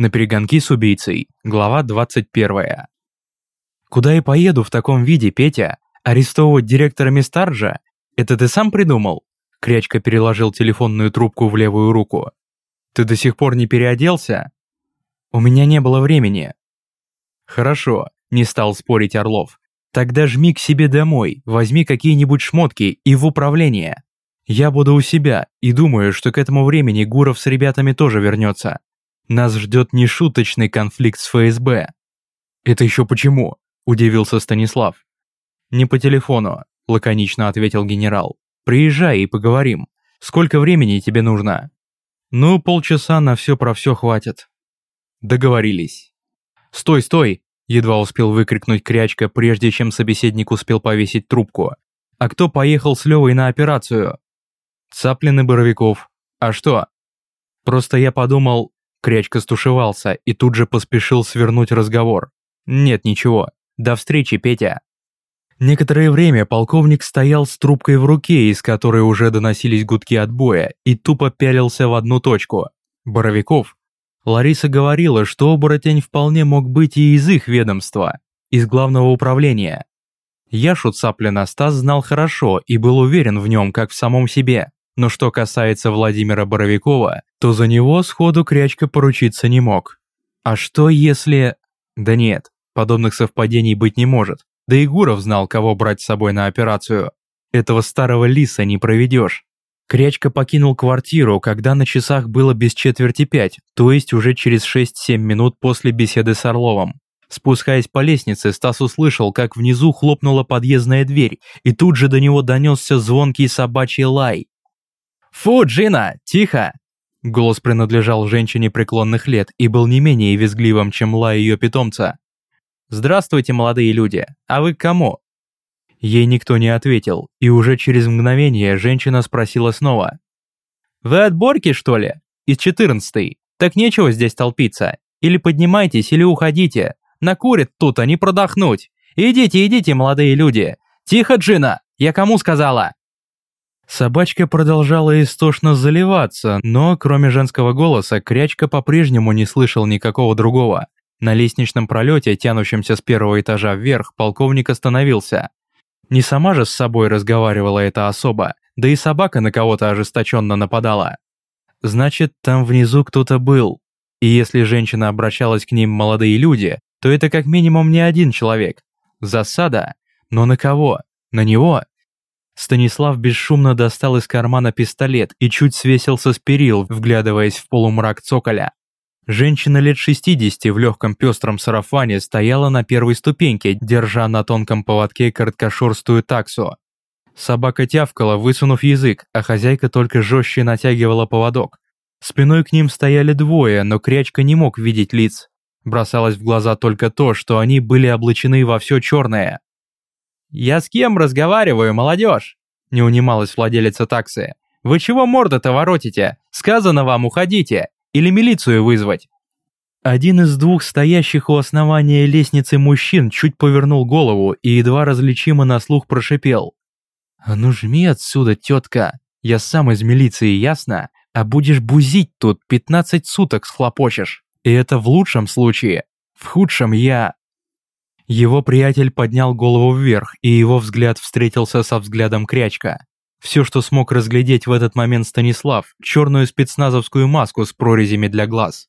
На перегонки с убийцей. Глава 21. Куда я поеду в таком виде, Петя? Арестовывать директора Мистарджа? Это ты сам придумал? Крячка переложил телефонную трубку в левую руку. Ты до сих пор не переоделся? У меня не было времени. Хорошо, не стал спорить Орлов. Тогда жми к себе домой, возьми какие-нибудь шмотки и в управление. Я буду у себя и думаю, что к этому времени Гуров с ребятами тоже вернется. Нас ждет нешуточный конфликт с ФСБ. Это еще почему? Удивился Станислав. Не по телефону, лаконично ответил генерал. Приезжай и поговорим. Сколько времени тебе нужно? Ну, полчаса на все про все хватит. Договорились. Стой, стой! Едва успел выкрикнуть Крячка, прежде чем собеседник успел повесить трубку. А кто поехал с Левой на операцию? Цаплин и Боровиков. А что? Просто я подумал, Крячка стушевался и тут же поспешил свернуть разговор. «Нет, ничего. До встречи, Петя». Некоторое время полковник стоял с трубкой в руке, из которой уже доносились гудки отбоя, и тупо пялился в одну точку. Боровиков. Лариса говорила, что оборотень вполне мог быть и из их ведомства, из главного управления. Яшу Цаплина Стас знал хорошо и был уверен в нем, как в самом себе. Но что касается Владимира Боровикова, то за него сходу Крячка поручиться не мог. А что если... Да нет, подобных совпадений быть не может. Да и Гуров знал, кого брать с собой на операцию. Этого старого лиса не проведешь. Крячка покинул квартиру, когда на часах было без четверти пять, то есть уже через 6-7 минут после беседы с Орловым. Спускаясь по лестнице, Стас услышал, как внизу хлопнула подъездная дверь, и тут же до него донесся звонкий собачий лай. «Фу, Джина, тихо!» Голос принадлежал женщине преклонных лет и был не менее визгливым, чем лай ее питомца. «Здравствуйте, молодые люди, а вы к кому?» Ей никто не ответил, и уже через мгновение женщина спросила снова. «Вы от Борки, что ли? Из четырнадцатой? Так нечего здесь толпиться. Или поднимайтесь, или уходите. Накурят тут, а не продохнуть. Идите, идите, молодые люди. Тихо, Джина, я кому сказала?» Собачка продолжала истошно заливаться, но кроме женского голоса, Крячка по-прежнему не слышал никакого другого. На лестничном пролете, тянущемся с первого этажа вверх, полковник остановился. Не сама же с собой разговаривала эта особа, да и собака на кого-то ожесточенно нападала. Значит, там внизу кто-то был. И если женщина обращалась к ним молодые люди, то это как минимум не один человек. Засада? Но на кого? На него? Станислав бесшумно достал из кармана пистолет и чуть свесился с перил, вглядываясь в полумрак цоколя. Женщина лет 60 в легком пестром сарафане стояла на первой ступеньке, держа на тонком поводке короткошерстую таксу. Собака тявкала, высунув язык, а хозяйка только жестче натягивала поводок. Спиной к ним стояли двое, но Крячка не мог видеть лиц. Бросалось в глаза только то, что они были облачены во все черное. «Я с кем разговариваю, молодежь?» – не унималась владелица таксы. «Вы чего морда-то воротите? Сказано вам, уходите! Или милицию вызвать?» Один из двух стоящих у основания лестницы мужчин чуть повернул голову и едва различимо на слух прошипел. «А ну жми отсюда, тетка! Я сам из милиции, ясно? А будешь бузить тут, 15 суток схлопочешь. И это в лучшем случае. В худшем я...» Его приятель поднял голову вверх, и его взгляд встретился со взглядом Крячка. Все, что смог разглядеть в этот момент Станислав, черную спецназовскую маску с прорезями для глаз.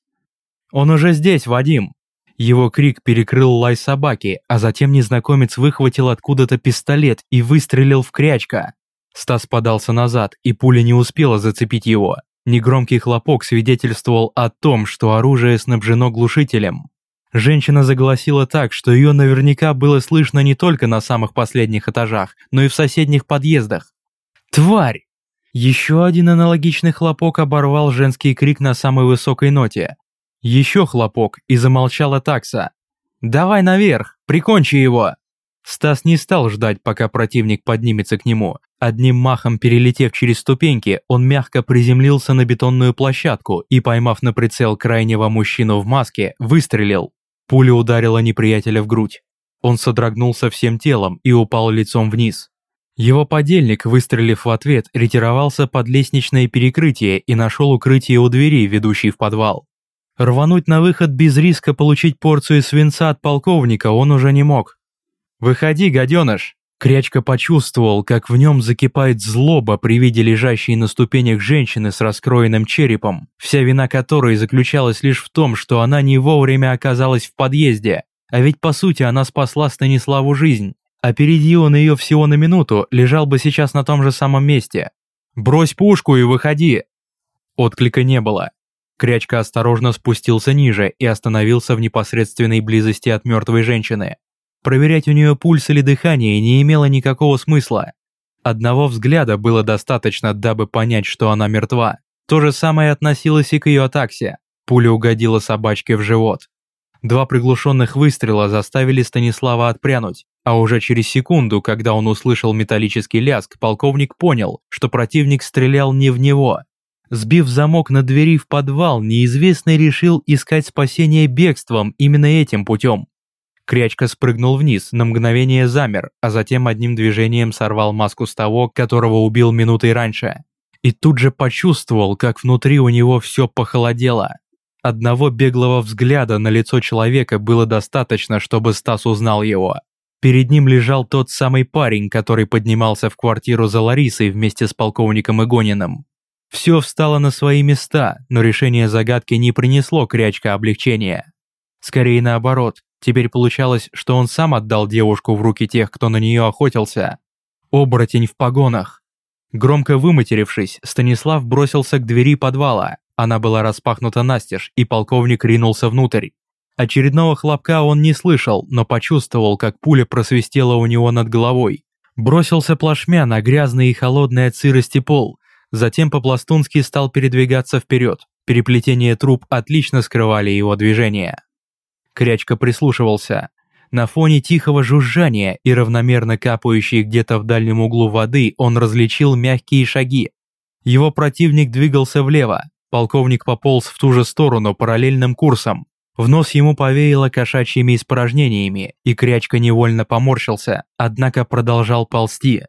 «Он уже здесь, Вадим!» Его крик перекрыл лай собаки, а затем незнакомец выхватил откуда-то пистолет и выстрелил в Крячка. Стас подался назад, и пуля не успела зацепить его. Негромкий хлопок свидетельствовал о том, что оружие снабжено глушителем. Женщина заголосила так, что ее наверняка было слышно не только на самых последних этажах, но и в соседних подъездах. «Тварь!» Еще один аналогичный хлопок оборвал женский крик на самой высокой ноте. Еще хлопок, и замолчала такса. «Давай наверх, прикончи его!» Стас не стал ждать, пока противник поднимется к нему. Одним махом перелетев через ступеньки, он мягко приземлился на бетонную площадку и, поймав на прицел крайнего мужчину в маске, выстрелил. Пуля ударила неприятеля в грудь. Он содрогнулся всем телом и упал лицом вниз. Его подельник, выстрелив в ответ, ретировался под лестничное перекрытие и нашел укрытие у двери, ведущей в подвал. Рвануть на выход без риска получить порцию свинца от полковника он уже не мог. «Выходи, гаденыш!» Крячка почувствовал, как в нем закипает злоба при виде лежащей на ступенях женщины с раскроенным черепом, вся вина которой заключалась лишь в том, что она не вовремя оказалась в подъезде, а ведь по сути она спасла Станиславу жизнь. Опереди он ее всего на минуту, лежал бы сейчас на том же самом месте. «Брось пушку и выходи!» Отклика не было. Крячка осторожно спустился ниже и остановился в непосредственной близости от мертвой женщины. Проверять у нее пульс или дыхание не имело никакого смысла. Одного взгляда было достаточно, дабы понять, что она мертва. То же самое относилось и к ее атаксе. Пуля угодила собачке в живот. Два приглушенных выстрела заставили Станислава отпрянуть, а уже через секунду, когда он услышал металлический лязг, полковник понял, что противник стрелял не в него. Сбив замок на двери в подвал, неизвестный решил искать спасение бегством именно этим путем. Крячка спрыгнул вниз, на мгновение замер, а затем одним движением сорвал маску с того, которого убил минутой раньше. И тут же почувствовал, как внутри у него все похолодело. Одного беглого взгляда на лицо человека было достаточно, чтобы Стас узнал его. Перед ним лежал тот самый парень, который поднимался в квартиру за Ларисой вместе с полковником Игониным. Все встало на свои места, но решение загадки не принесло Крячка облегчения. Скорее наоборот, Теперь получалось, что он сам отдал девушку в руки тех, кто на нее охотился. Оборотень в погонах. Громко выматерившись, Станислав бросился к двери подвала. Она была распахнута настежь, и полковник ринулся внутрь. Очередного хлопка он не слышал, но почувствовал, как пуля просвистела у него над головой. Бросился плашмя на грязный и холодный от сырости пол, затем по-пластунски стал передвигаться вперед. Переплетение труб отлично скрывали его движения. Крячка прислушивался. На фоне тихого жужжания и равномерно капающей где-то в дальнем углу воды он различил мягкие шаги. Его противник двигался влево, полковник пополз в ту же сторону параллельным курсом. В нос ему повеяло кошачьими испражнениями, и Крячка невольно поморщился, однако продолжал ползти.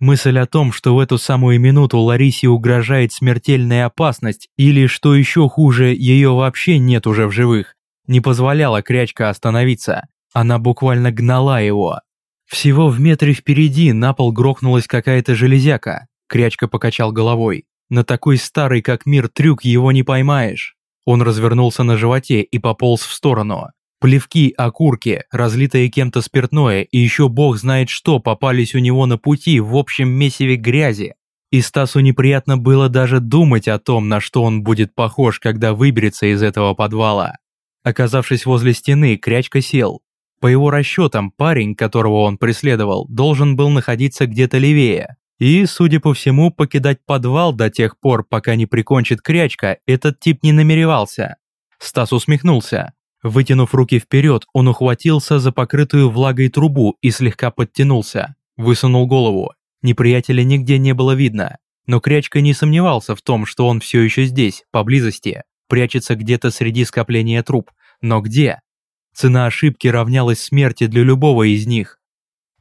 Мысль о том, что в эту самую минуту Ларисе угрожает смертельная опасность, или, что еще хуже, ее вообще нет уже в живых, не позволяла Крячка остановиться. Она буквально гнала его. Всего в метре впереди на пол грохнулась какая-то железяка. Крячка покачал головой. На такой старый как мир трюк его не поймаешь. Он развернулся на животе и пополз в сторону. Плевки, окурки, разлитое кем-то спиртное и еще бог знает что попались у него на пути в общем месиве грязи. И Стасу неприятно было даже думать о том, на что он будет похож, когда выберется из этого подвала. Оказавшись возле стены, Крячка сел. По его расчетам, парень, которого он преследовал, должен был находиться где-то левее. И, судя по всему, покидать подвал до тех пор, пока не прикончит Крячка, этот тип не намеревался. Стас усмехнулся. Вытянув руки вперед, он ухватился за покрытую влагой трубу и слегка подтянулся. Высунул голову. Неприятеля нигде не было видно. Но Крячка не сомневался в том, что он все еще здесь, поблизости прячется где-то среди скопления труп. Но где? Цена ошибки равнялась смерти для любого из них.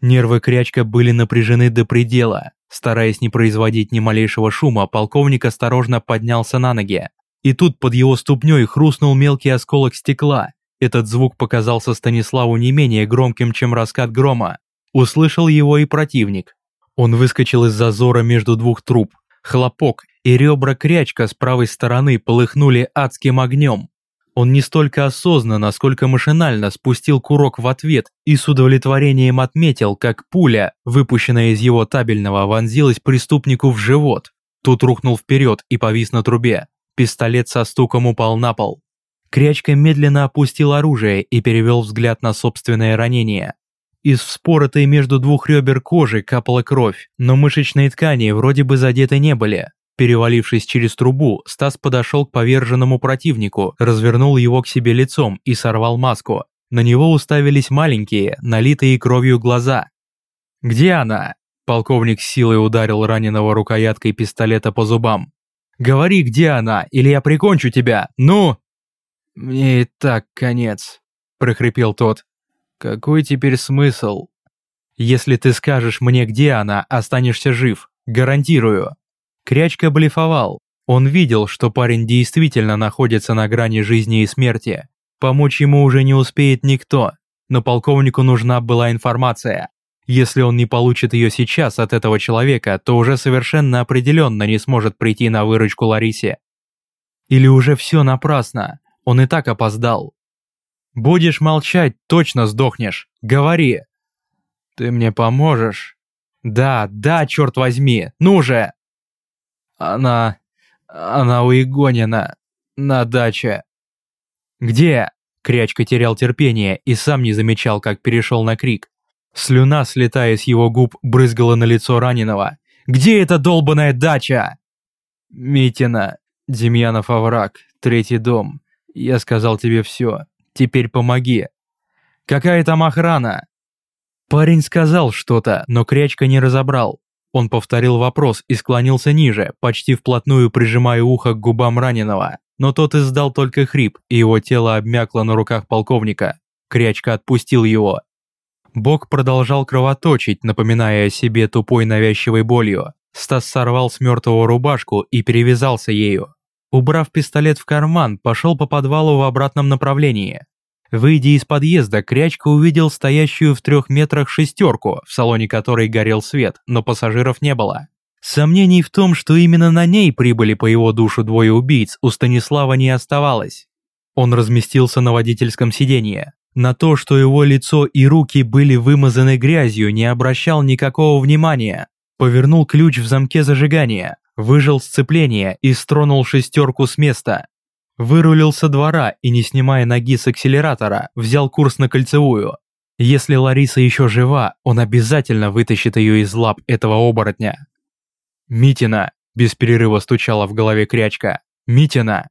Нервы Крячка были напряжены до предела. Стараясь не производить ни малейшего шума, полковник осторожно поднялся на ноги. И тут под его ступней хрустнул мелкий осколок стекла. Этот звук показался Станиславу не менее громким, чем раскат грома. Услышал его и противник. Он выскочил из зазора между двух труб. Хлопок, и ребра крячка с правой стороны полыхнули адским огнем. Он не столько осознанно, сколько машинально спустил курок в ответ и с удовлетворением отметил, как пуля, выпущенная из его табельного, вонзилась преступнику в живот. Тут рухнул вперед и повис на трубе. Пистолет со стуком упал на пол. Крячка медленно опустил оружие и перевел взгляд на собственное ранение. Из вспоротой между двух ребер кожи капала кровь, но мышечные ткани вроде бы задеты не были. Перевалившись через трубу, Стас подошел к поверженному противнику, развернул его к себе лицом и сорвал маску. На него уставились маленькие, налитые кровью глаза. «Где она?» Полковник с силой ударил раненого рукояткой пистолета по зубам. «Говори, где она, или я прикончу тебя, ну!» «Мне и так конец», – прохрипел тот. Какой теперь смысл? Если ты скажешь мне, где она, останешься жив. Гарантирую. Крячка блефовал. Он видел, что парень действительно находится на грани жизни и смерти. Помочь ему уже не успеет никто, но полковнику нужна была информация. Если он не получит ее сейчас от этого человека, то уже совершенно определенно не сможет прийти на выручку Ларисе. Или уже все напрасно, он и так опоздал. «Будешь молчать, точно сдохнешь. Говори!» «Ты мне поможешь?» «Да, да, черт возьми, ну же!» «Она... она у Игонина. На даче». «Где?» Крячка терял терпение и сам не замечал, как перешел на крик. Слюна, слетая с его губ, брызгала на лицо раненого. «Где эта долбаная дача?» «Митина, Демьянов овраг, третий дом. Я сказал тебе все. Теперь помоги». «Какая там охрана?» Парень сказал что-то, но Крячка не разобрал. Он повторил вопрос и склонился ниже, почти вплотную прижимая ухо к губам раненого но тот издал только хрип, и его тело обмякло на руках полковника. Крячка отпустил его. Бог продолжал кровоточить, напоминая о себе тупой навязчивой болью. Стас сорвал с мертвого рубашку и перевязался ею. Убрав пистолет в карман, пошел по подвалу в обратном направлении. Выйдя из подъезда, Крячка увидел стоящую в трех метрах шестерку, в салоне которой горел свет, но пассажиров не было. Сомнений в том, что именно на ней прибыли по его душу двое убийц, у Станислава не оставалось. Он разместился на водительском сиденье. На то, что его лицо и руки были вымазаны грязью, не обращал никакого внимания. Повернул ключ в замке зажигания, выжал сцепление и стронул шестерку с места. Вырулил со двора и, не снимая ноги с акселератора, взял курс на кольцевую. Если Лариса еще жива, он обязательно вытащит ее из лап этого оборотня. «Митина!» – без перерыва стучала в голове крячка. «Митина!»